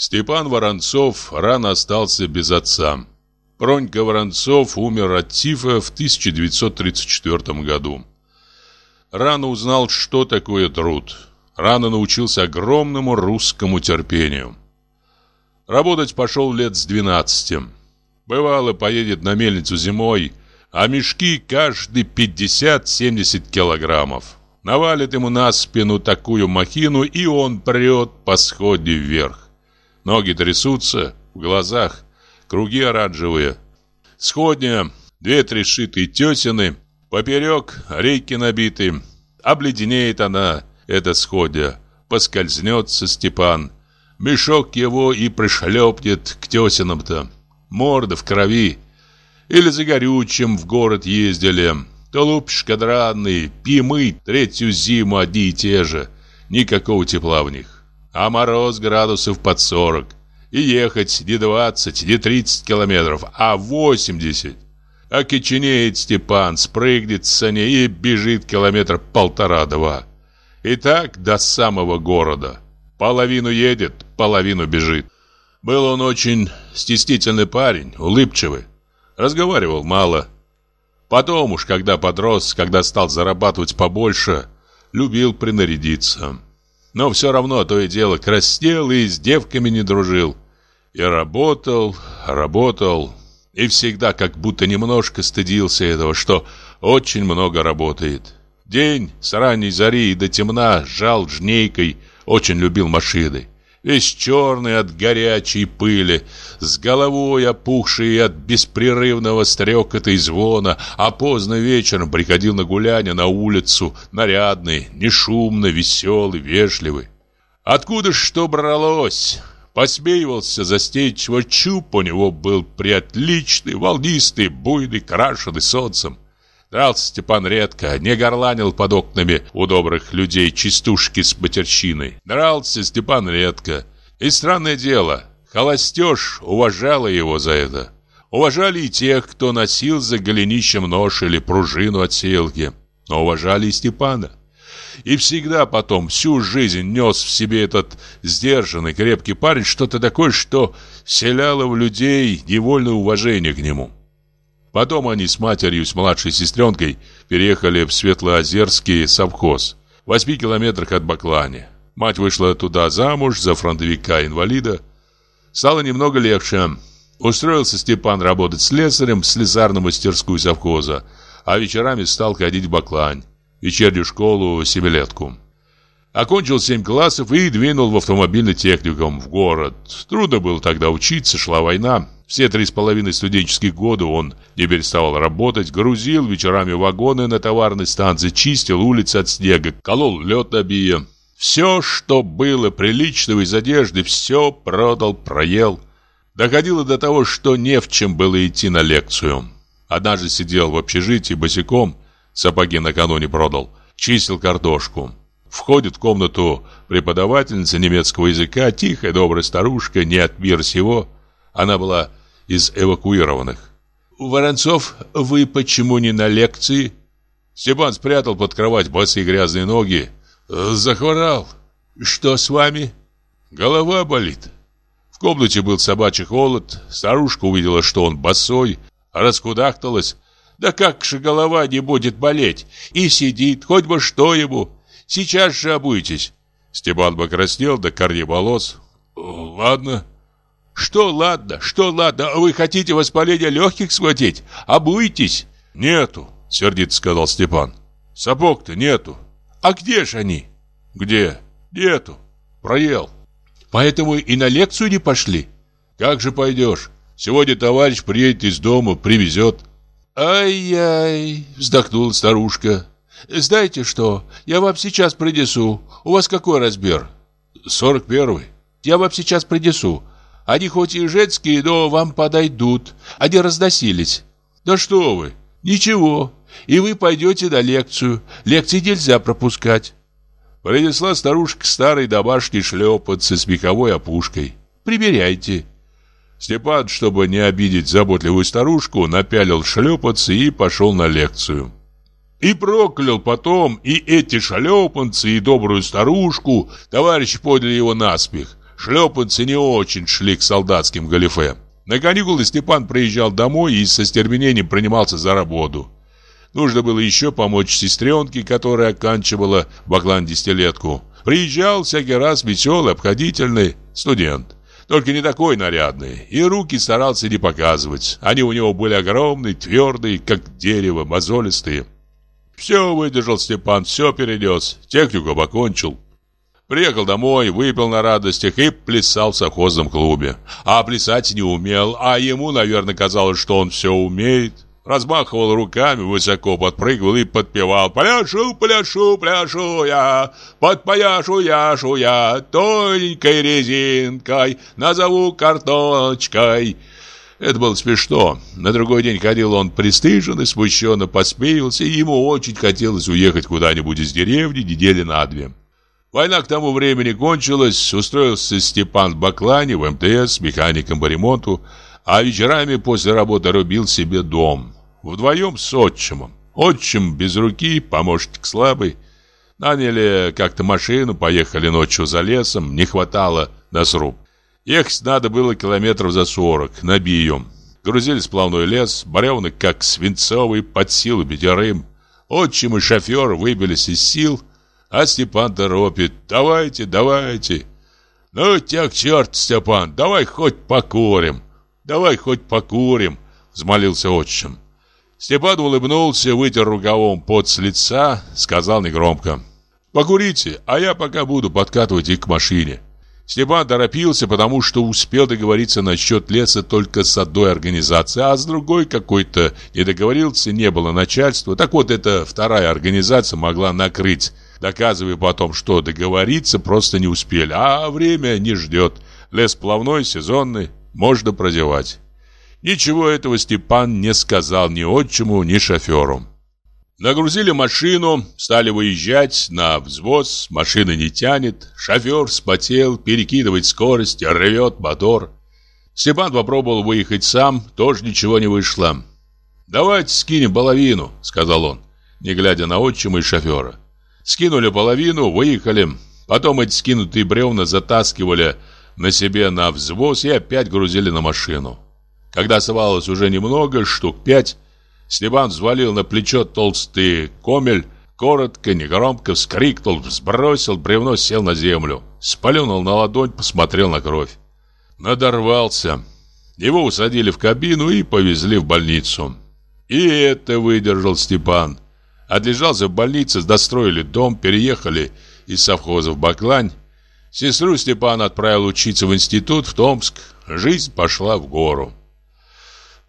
Степан Воронцов рано остался без отца. Пронька Воронцов умер от тифа в 1934 году. Рано узнал, что такое труд. Рано научился огромному русскому терпению. Работать пошел лет с 12. Бывало, поедет на мельницу зимой, а мешки каждый 50-70 килограммов. Навалит ему на спину такую махину, и он прет по сходе вверх. Ноги трясутся, в глазах круги оранжевые. Сходня, две-три шитые тесины, поперек рейки набиты. Обледенеет она, эта сходня, поскользнется Степан. Мешок его и пришлепнет к тесинам-то. Морда в крови. Или за горючим в город ездили. Тулуп шкадранный, пимы третью зиму одни и те же. Никакого тепла в них. А мороз градусов под 40. И ехать не 20, не 30 километров, а 80. Окоченеет Степан, спрыгнет с сани и бежит километр полтора-два. И так до самого города. Половину едет, половину бежит. Был он очень стеснительный парень, улыбчивый. Разговаривал мало. Потом уж, когда подрос, когда стал зарабатывать побольше, любил принарядиться. Но все равно то и дело краснел и с девками не дружил. И работал, работал, и всегда как будто немножко стыдился этого, что очень много работает. День с ранней зари и до темна жал жнейкой, очень любил машины весь черный от горячей пыли, с головой опухшей от беспрерывного стрекота и звона, а поздно вечером приходил на гуляние на улицу, нарядный, нешумный, веселый, вежливый. Откуда ж что бралось? Посмеивался застенчиво, чуб у него был приотличный, волнистый, буйный, крашеный солнцем. Дрался Степан редко, не горланил под окнами у добрых людей частушки с матерщиной. Дрался Степан редко. И странное дело, холостеж уважала его за это. Уважали и тех, кто носил за голенищем нож или пружину от селки. Но уважали и Степана. И всегда потом, всю жизнь нес в себе этот сдержанный, крепкий парень что-то такое, что вселяло в людей невольное уважение к нему. Потом они с матерью, с младшей сестренкой переехали в Светлоозерский совхоз, в восьми километрах от Баклани. Мать вышла туда замуж за фронтовика-инвалида. Стало немного легче. Устроился Степан работать слесарем в слесарную мастерскую совхоза, а вечерами стал ходить в Баклань, вечернюю школу, семилетку. Окончил семь классов и двинул в автомобильный техникум в город. Трудно было тогда учиться, шла война. Все три с половиной студенческих года он не переставал работать, грузил вечерами вагоны на товарной станции, чистил улицы от снега, колол лед на бие. Все, что было приличного из одежды, все продал, проел. Доходило до того, что не в чем было идти на лекцию. Однажды сидел в общежитии босиком, сапоги накануне продал, чистил картошку. Входит в комнату преподавательница немецкого языка, тихая добрая старушка, не от мира сего. Она была из эвакуированных. «Воронцов, вы почему не на лекции?» Степан спрятал под кровать босые грязные ноги. «Захворал». «Что с вами?» «Голова болит». В комнате был собачий холод. Старушка увидела, что он босой, раскудахталась. «Да как же голова не будет болеть? И сидит, хоть бы что ему. Сейчас же обуйтесь». Степан покраснел до корней волос. «Ладно». Что ладно, что ладно, вы хотите воспаление легких схватить? Обуйтесь. Нету, сердито сказал Степан. Сапог-то нету. А где же они? Где? Нету. Проел. Поэтому и на лекцию не пошли. Как же пойдешь? Сегодня товарищ приедет из дома, привезет. Ай-яй, вздохнула старушка. Знаете что, я вам сейчас принесу. У вас какой размер? Сорок первый. Я вам сейчас принесу. Они хоть и женские, но вам подойдут. Они разносились. Да что вы, ничего. И вы пойдете на лекцию. Лекции нельзя пропускать. Принесла старушка старый домашний шлепанцы с меховой опушкой. Примеряйте. Степан, чтобы не обидеть заботливую старушку, напялил шлепанцы и пошел на лекцию. И проклял потом и эти шлепанцы, и добрую старушку. Товарищи подняли его на смех. шлепанцы не очень шли к солдатским галифе. На каникулы Степан приезжал домой и со стервенением принимался за работу. Нужно было еще помочь сестренке, которая оканчивала Баклан десятилетку. Приезжал всякий раз веселый, обходительный студент. Только не такой нарядный. И руки старался не показывать. Они у него были огромные, твердые, как дерево, мозолистые. Все выдержал Степан, все перенес. Технику окончил. Приехал домой, выпил на радостях и плясал в совхозном клубе. А плясать не умел, а ему, наверное, казалось, что он все умеет. Размахивал руками, высоко подпрыгивал и подпевал «Пляшу, пляшу, пляшу я, подпояшу яшу я, тоненькой резинкой, назову картоночкой». Это было смешно. На другой день ходил он пристыженный, смущенно посмеялся, и ему очень хотелось уехать куда-нибудь из деревни недели на две. Война к тому времени кончилась, устроился Степан в Баклане в МТС механиком по ремонту, а вечерами после работы рубил себе дом. Вдвоем с отчимом. Отчим без руки, помощник слабый. Наняли как-то машину, поехали ночью за лесом, не хватало на сруб. Ехать надо было километров за сорок, на бием. Грузили сплавной лес, баревны как свинцовый, под силу пятерым. Отчим и шофер выбились из сил, а Степан торопит. «Давайте, давайте!» «Ну тебя к черту, Степан, давай хоть покурим!» «Давай хоть покурим!» — взмолился отчим. Степан улыбнулся, вытер рукавом пот с лица, сказал негромко. «Покурите, а я пока буду подкатывать их к машине». Степан торопился, потому что успел договориться насчет леса только с одной организацией, а с другой какой-то не договорился, не было начальства. Так вот, эта вторая организация могла накрыть, доказывая потом, что договориться просто не успели, а время не ждет. Лес плавной, сезонный, можно прозевать. Ничего этого Степан не сказал ни отчиму, ни шоферу. Нагрузили машину, стали выезжать на взвоз, машина не тянет, шофер спотел, перекидывает скорость, рвет мотор. Степан попробовал выехать сам, тоже ничего не вышло. «Давайте скинем половину», — сказал он, не глядя на отчима и шофера. Скинули половину, выехали. Потом эти скинутые бревна затаскивали на себе на взвоз и опять грузили на машину. Когда оставалось уже немного, штук пять, Степан взвалил на плечо толстый комель, коротко, негромко вскрикнул, сбросил бревно, сел на землю. Спаленул на ладонь, посмотрел на кровь. Надорвался. Его усадили в кабину и повезли в больницу. И это выдержал Степан. Отлежался в больнице, достроили дом, переехали из совхоза в Баклань. Сестру Степан отправил учиться в институт в Томск. Жизнь пошла в гору.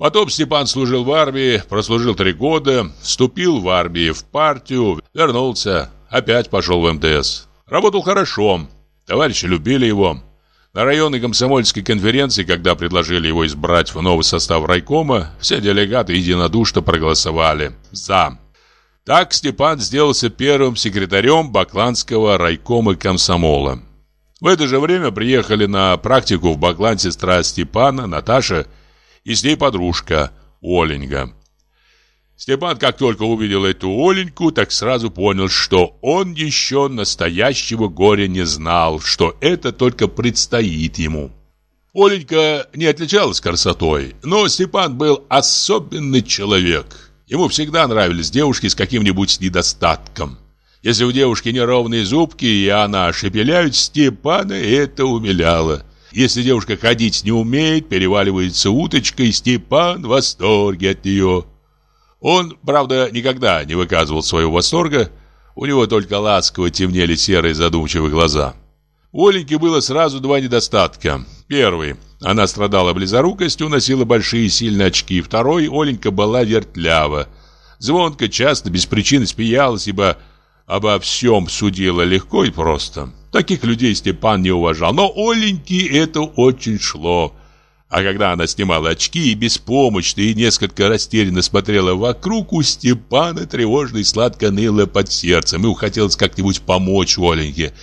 Потом Степан служил в армии, прослужил три года, вступил в армию в партию, вернулся, опять пошел в МТС. Работал хорошо, товарищи любили его. На районной комсомольской конференции, когда предложили его избрать в новый состав райкома, все делегаты единодушно проголосовали «за». Так Степан сделался первым секретарем Бакланского райкома комсомола. В это же время приехали на практику в Баклан сестра Степана, Наташа, и с ней подружка Оленька. Степан, как только увидел эту Оленьку, так сразу понял, что он еще настоящего горя не знал, что это только предстоит ему. Оленька не отличалась красотой, но Степан был особенный человек. Ему всегда нравились девушки с каким-нибудь недостатком. Если у девушки неровные зубки, и она шепеляет, Степана это умиляло. Если девушка ходить не умеет, переваливается уточкой, Степан в восторге от нее. Он, правда, никогда не выказывал своего восторга, у него только ласково темнели серые задумчивые глаза. У Оленьки было сразу два недостатка. Первый – она страдала близорукостью, носила большие сильные очки. Второй – Оленька была вертлява. Звонко, часто, без причины смеялась, ибо обо всем судила легко и просто. Таких людей Степан не уважал, но Оленьке это очень шло. А когда она снимала очки и беспомощно и несколько растерянно смотрела вокруг, у Степана тревожно и сладко ныло под сердцем. Ему хотелось как-нибудь помочь Оленьке.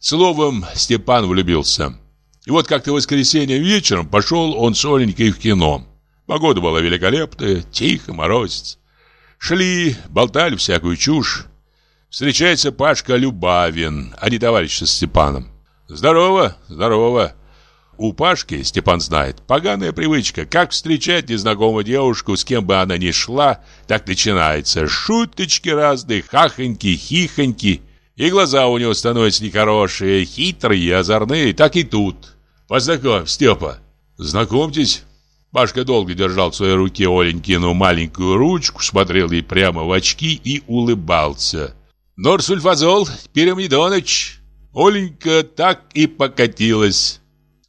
Словом, Степан влюбился. И вот как-то в воскресенье вечером пошел он с Оленькой в кино. Погода была великолепная, тихо, морозец. Шли, болтали всякую чушь. Встречается Пашка Любавин, а не товарищ со Степаном. Здорово, здорово. У Пашки, Степан знает, поганая привычка. Как встречать незнакомую девушку, с кем бы она ни шла, так начинается. Шуточки разные, хахоньки, хихоньки. И глаза у него становятся нехорошие, хитрые, озорные. Так и тут. Познакомь, Степа. Знакомьтесь. Пашка долго держал в своей руке Оленькину маленькую ручку, смотрел ей прямо в очки и улыбался. Норсульфазол Пирамидоныч. Оленька так и покатилась.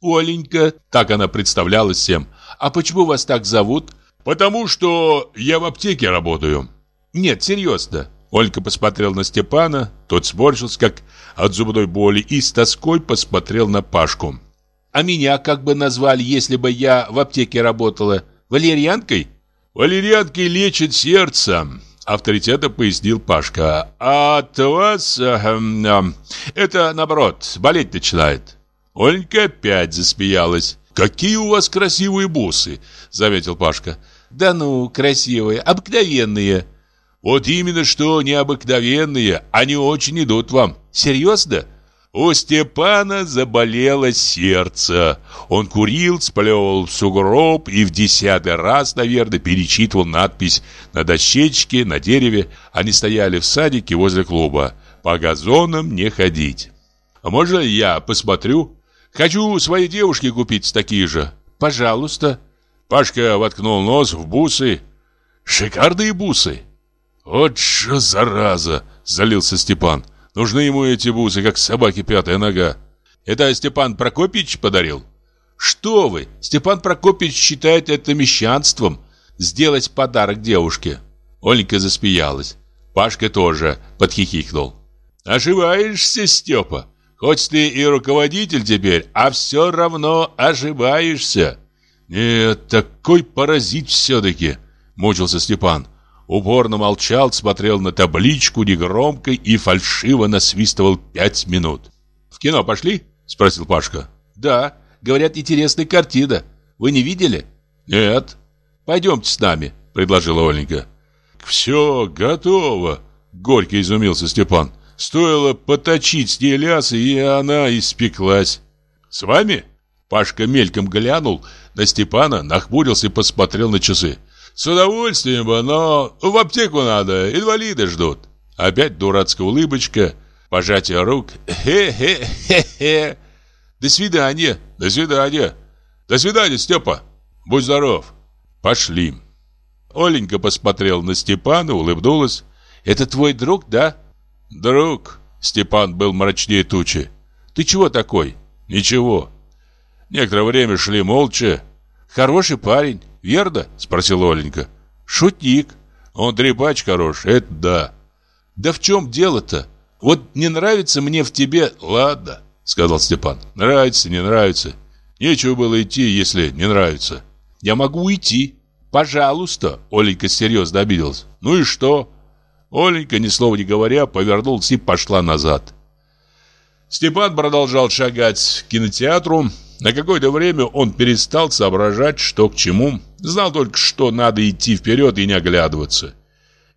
Оленька, так она представлялась всем. А почему вас так зовут? Потому что я в аптеке работаю. Нет, серьезно. Ольга посмотрел на Степана, тот сморщился, как от зубной боли, и с тоской посмотрел на Пашку. «А меня как бы назвали, если бы я в аптеке работала? Валерьянкой?» «Валерьянкой лечит сердце», — авторитетно пояснил Пашка. «А от вас... Э, э, это, наоборот, болеть начинает». Ольга опять засмеялась. «Какие у вас красивые бусы!» — заметил Пашка. «Да ну, красивые, обыкновенные». «Вот именно что необыкновенные, они очень идут вам. Серьезно?» У Степана заболело сердце. Он курил, сплевывал в сугроб и в десятый раз, наверное, перечитывал надпись на дощечке, на дереве. Они стояли в садике возле клуба. «По газонам не ходить». «А можно я посмотрю?» Хочу своей девушке купить такие же. Пожалуйста. Пашка воткнул нос в бусы. Шикарные бусы. Вот что зараза, залился Степан. Нужны ему эти бусы, как собаке пятая нога. Это Степан Прокопьевич подарил? Что вы? Степан Прокопьевич считает это мещанством сделать подарок девушке. Оленька засмеялась. Пашка тоже подхихикнул. Ошибаешься, Степа. Хоть ты и руководитель теперь, а все равно ошибаешься. Нет, такой паразит все-таки, мучился Степан. Упорно молчал, смотрел на табличку негромко и фальшиво насвистывал пять минут. «В кино пошли?» – спросил Пашка. «Да, говорят, интересная картина. Вы не видели?» «Нет». «Пойдемте с нами», – предложила Оленька. «Все готово», – горько изумился Степан. Стоило поточить с ней лясы, и она испеклась. «С вами?» Пашка мельком глянул на Степана, нахмурился и посмотрел на часы. «С удовольствием бы, но в аптеку надо, инвалиды ждут». Опять дурацкая улыбочка, пожатие рук. «Хе-хе-хе-хе!» «До свидания! До свидания! До свидания, Степа! Будь здоров!» «Пошли!» Оленька посмотрел на Степана, улыбнулась. «Это твой друг, да?» «Друг!» Степан был мрачнее тучи. «Ты чего такой?» «Ничего». Некоторое время шли молча. «Хороший парень, верно?» Спросил Оленька. «Шутник. Он трепач хорош, это да». «Да в чем дело-то? Вот не нравится мне в тебе...» «Ладно», сказал Степан. «Нравится, не нравится. Нечего было идти, если не нравится». «Я могу уйти». «Пожалуйста», Оленька серьезно обиделась. «Ну и что?» Оленька, ни слова не говоря, повернулась и пошла назад. Степан продолжал шагать к кинотеатру. На какое-то время он перестал соображать, что к чему. Знал только, что надо идти вперед и не оглядываться.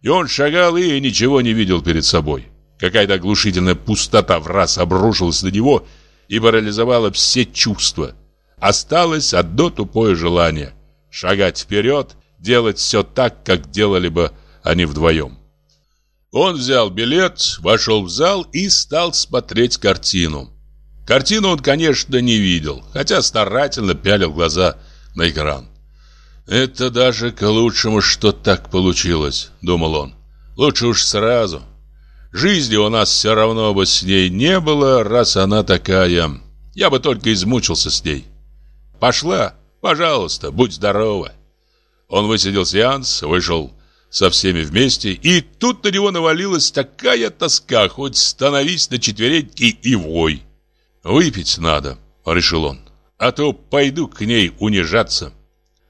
И он шагал и ничего не видел перед собой. Какая-то оглушительная пустота в раз обрушилась на него и парализовала все чувства. Осталось одно тупое желание – шагать вперед, делать все так, как делали бы они вдвоем. Он взял билет, вошел в зал и стал смотреть картину. Картину он, конечно, не видел, хотя старательно пялил глаза на экран. «Это даже к лучшему, что так получилось», — думал он. «Лучше уж сразу. Жизни у нас все равно бы с ней не было, раз она такая. Я бы только измучился с ней. Пошла, пожалуйста, будь здорова». Он высидел сеанс, вышел со всеми вместе, и тут на него навалилась такая тоска, хоть становись на четвереньки и вой. «Выпить надо», — решил он, — «а то пойду к ней унижаться».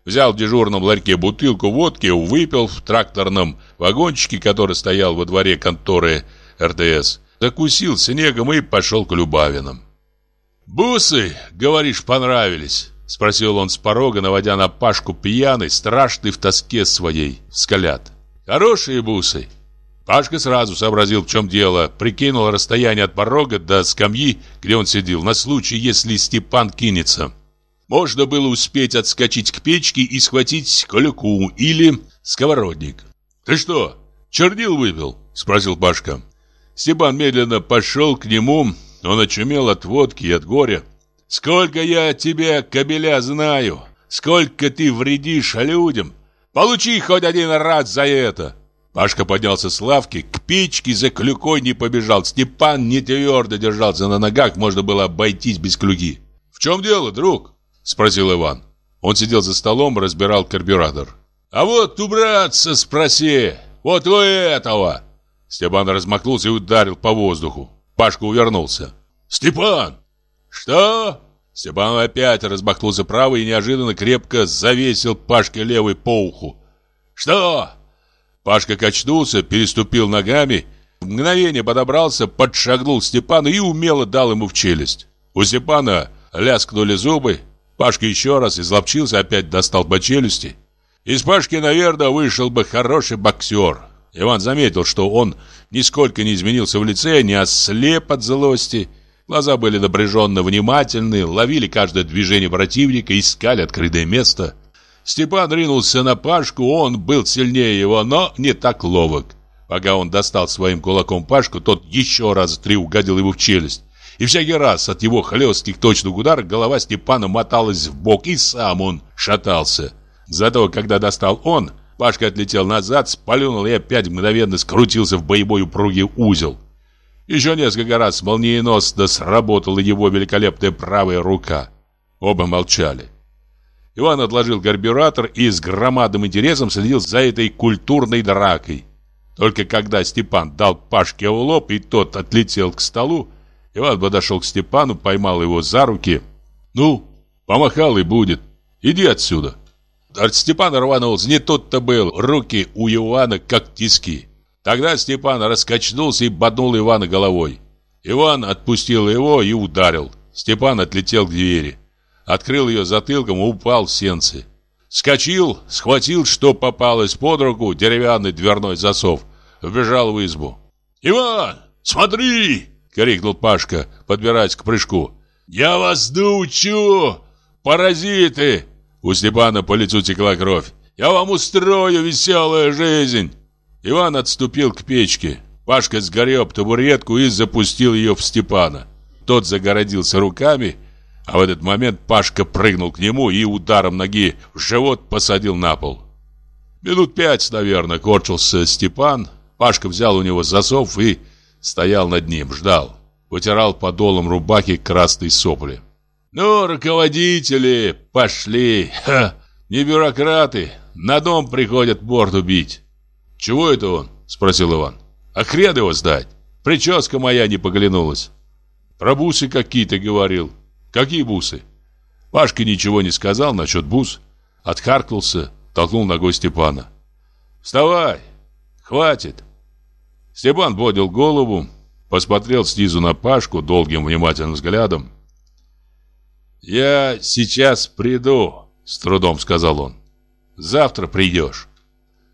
Взял в дежурном ларьке бутылку водки, выпил в тракторном вагончике, который стоял во дворе конторы РТС, закусил снегом и пошел к Любавинам. «Бусы, говоришь, понравились?» Спросил он с порога, наводя на Пашку пьяный, страшный в тоске своей, скалят. Хорошие бусы. Пашка сразу сообразил, в чем дело, прикинул расстояние от порога до скамьи, где он сидел, на случай, если Степан кинется. Можно было успеть отскочить к печке и схватить колюку или сковородник. «Ты что, чернил выпил?» – спросил Пашка. Степан медленно пошел к нему, он очумел от водки и от горя. «Сколько я тебя, кобеля, знаю! Сколько ты вредишь людям! Получи хоть один раз за это!» Пашка поднялся с лавки, к печке за клюкой не побежал. Степан не твердо держался на ногах, можно было обойтись без клюки. «В чем дело, друг?» – спросил Иван. Он сидел за столом, разбирал карбюратор. «А вот у спроси, вот у этого!» Степан размахнулся и ударил по воздуху. Пашка увернулся. «Степан!» «Что?» Степан опять размахнулся правой и неожиданно крепко завесил Пашке левый по уху. «Что?» Пашка качнулся, переступил ногами, в мгновение подобрался, подшагнул Степану и умело дал ему в челюсть. У Степана ляскнули зубы, Пашка еще раз изловчился, опять достал по челюсти. Из Пашки, наверное, вышел бы хороший боксер. Иван заметил, что он нисколько не изменился в лице, не ослеп от злости. Глаза были напряженно внимательны, ловили каждое движение противника, искали открытое место. Степан ринулся на Пашку, он был сильнее его, но не так ловок. Пока он достал своим кулаком Пашку, тот еще раз три угодил его в челюсть. И всякий раз от его хлестких точных ударов голова Степана моталась в бок, и сам он шатался. Зато, когда достал он, Пашка отлетел назад, сплюнул и опять мгновенно скрутился в боевой упругий узел. Еще несколько раз молниеносно сработала его великолепная правая рука. Оба молчали. Иван отложил карбюратор и с громадным интересом следил за этой культурной дракой. Только когда Степан дал Пашке в лоб, и тот отлетел к столу, Иван подошел к Степану, поймал его за руки. «Ну, помахал и будет. Иди отсюда». От Степана рванулся, не тут-то был, руки у Ивана как тиски. Тогда Степан раскачнулся и боднул Ивана головой. Иван отпустил его и ударил. Степан отлетел к двери. Открыл ее затылком и упал в сенцы. Скочил, схватил, что попалось под руку, деревянный дверной засов. Вбежал в избу. «Иван, смотри!» — крикнул Пашка, подбираясь к прыжку. «Я вас научу! Паразиты!» У Степана по лицу текла кровь. «Я вам устрою веселую жизнь!» Иван отступил к печке. Пашка сгореб табуретку и запустил ее в Степана. Тот загородился руками, а в этот момент Пашка прыгнул к нему и ударом ноги в живот посадил на пол. Минут пять, наверное, корчился Степан. Пашка взял у него засов и стоял над ним, ждал. Вытирал подолом рубахи красные сопли. «Ну, руководители, пошли! Ха! Не бюрократы, на дом приходят борт убить!» «Чего это он?» – спросил Иван. «А хрен его сдать! Прическа моя не поглянулась!» «Про бусы какие-то говорил!» «Какие бусы?» Пашка ничего не сказал насчет бус. Отхаркнулся, толкнул ногой Степана. «Вставай! Хватит!» Степан поднял голову, посмотрел снизу на Пашку долгим внимательным взглядом. «Я сейчас приду», — с трудом сказал он. «Завтра придешь».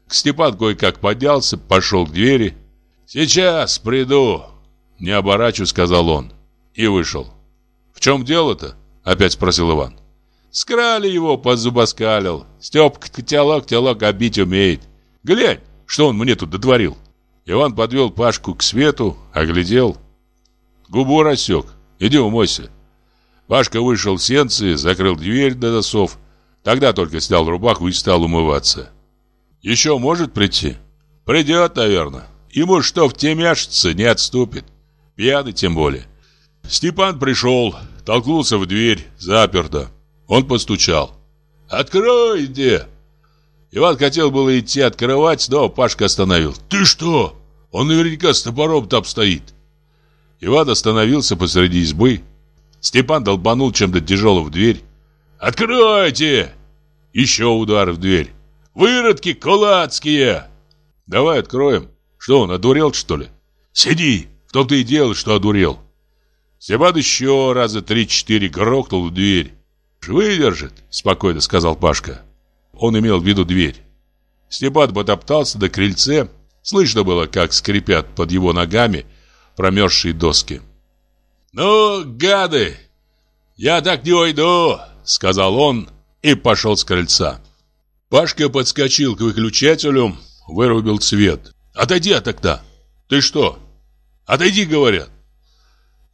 Степан кое-как поднялся, пошел к двери. «Сейчас приду», — не оборачиваясь, сказал он. И вышел. «В чем дело-то?» — опять спросил Иван. «Скрали его, подзубоскалил. Степка котелок, телок обить умеет. Глянь, что он мне тут дотворил». Иван подвел Пашку к свету, оглядел. Губу рассек. «Иди умойся». Пашка вышел в сенцы, закрыл дверь до засов. Тогда только снял рубаху и стал умываться. «Еще может прийти?» «Придет, наверное. Ему что в темяшится, не отступит. Пьяный тем более». Степан пришел, толкнулся в дверь, заперто. Он постучал. «Откройте!» Иван хотел было идти открывать, но Пашка остановил. «Ты что? Он наверняка с топором там стоит!» Иван остановился посреди избы. Степан долбанул чем-то тяжелым в дверь. «Откройте!» Еще удар в дверь. «Выродки кулацкие!» «Давай откроем. Что, он одурел, что ли?» «Сиди! В том-то и дело, что одурел!» Степан еще раза три-четыре грохнул в дверь. «Выдержит», — спокойно сказал Пашка. Он имел в виду дверь. Степан потоптался на крыльце, Слышно было, как скрипят под его ногами промерзшие доски. «Ну, гады, я так не уйду!» — сказал он и пошел с крыльца. Пашка подскочил к выключателю, вырубил свет. «Отойди от окна!» «Ты что?» «Отойди!» — говорят.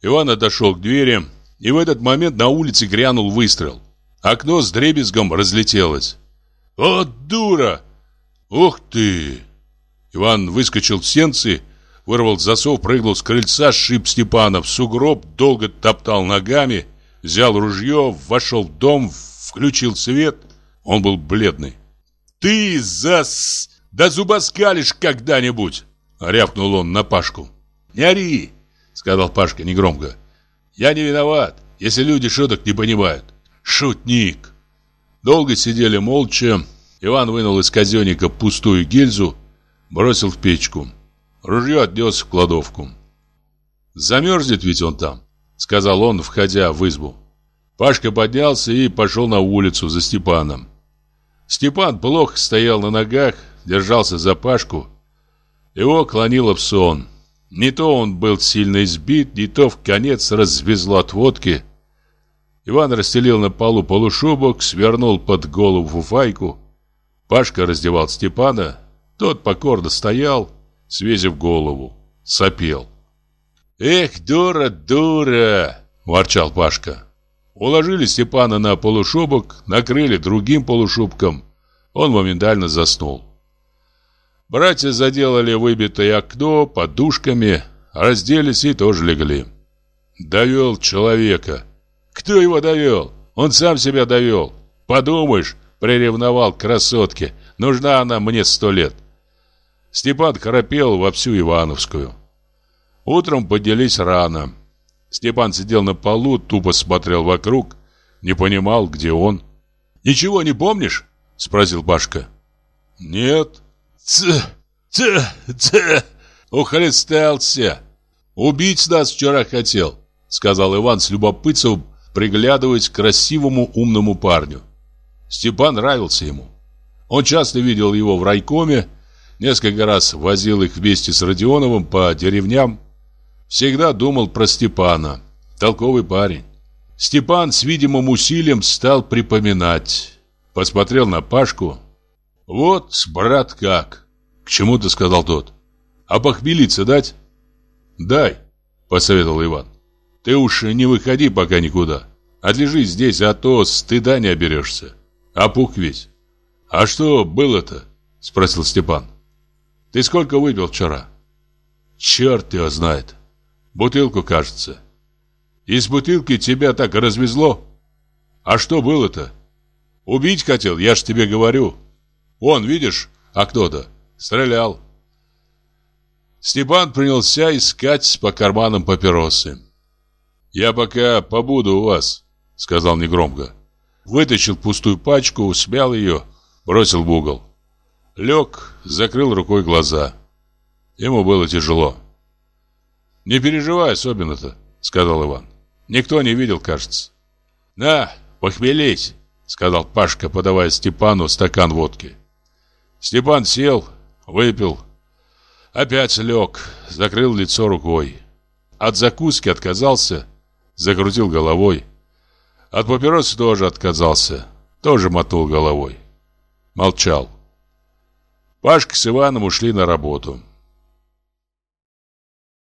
Иван отошел к двери, и в этот момент на улице грянул выстрел. Окно с дребезгом разлетелось. «О, дура! Ух ты!» Иван выскочил в сенцы, вырвал засов, прыгнул с крыльца, сшиб Степана в сугроб, долго топтал ногами, взял ружье, вошел в дом, включил свет. Он был бледный. «Ты зас... да зубоскалишь когда-нибудь!» Рявкнул он на Пашку. «Не ори!» Сказал Пашка негромко. «Я не виноват, если люди шуток не понимают. Шутник!» Долго сидели молча. Иван вынул из казенника пустую гильзу, бросил в печку. Ружье отнес в кладовку. «Замерзнет ведь он там», — сказал он, входя в избу. Пашка поднялся и пошел на улицу за Степаном. Степан плохо стоял на ногах, держался за Пашку. Его клонило в сон. Не то он был сильно избит, не то в конец развезло от водки. Иван расстелил на полу полушубок, свернул под голову фуфайку. Пашка раздевал Степана. Тот покорно стоял, свесив голову, сопел. «Эх, дура, дура!» – ворчал Пашка. Уложили Степана на полушубок, накрыли другим полушубком. Он моментально заснул. Братья заделали выбитое окно подушками, разделись и тоже легли. Довел человека. Кто его довел? Он сам себя довел. Подумаешь, приревновал красотке. Нужна она мне сто лет. Степан храпел во всю Ивановскую. Утром поднялись рано. Степан сидел на полу, тупо смотрел вокруг, не понимал, где он. «Ничего не помнишь?» — спросил Башка. «Нет». «Ц, ц, ц, ухлестался. Убить нас вчера хотел», — сказал Иван с любопытством, приглядываясь к красивому умному парню. Степан нравился ему. Он часто видел его в райкоме, несколько раз возил их вместе с Родионовым по деревням, Всегда думал про Степана. Толковый парень. Степан с видимым усилием стал припоминать. Посмотрел на Пашку. «Вот, брат, как!» «К чему ты сказал тот?» «А похмелиться дать?» «Дай», — посоветовал Иван. «Ты уж не выходи пока никуда. Отлежись здесь, а то стыда не оберешься. Опух весь». «А что было-то?» — спросил Степан. «Ты сколько выпил вчера?» «Черт его знает. Бутылку, кажется. Из бутылки тебя так развезло. А что было-то? Убить хотел, я ж тебе говорю. Вон, видишь, кто-то стрелял. Степан принялся искать по карманам папиросы. «Я пока побуду у вас», — сказал негромко. Вытащил пустую пачку, смял ее, бросил в угол. Лег, закрыл рукой глаза. Ему было тяжело. «Не переживай особенно-то», — сказал Иван. «Никто не видел, кажется». «На, похмелись», — сказал Пашка, подавая Степану стакан водки. Степан сел, выпил. Опять лег, закрыл лицо рукой. От закуски отказался, закрутил головой. От папиросы тоже отказался, тоже мотул головой. Молчал. Пашка с Иваном ушли на работу.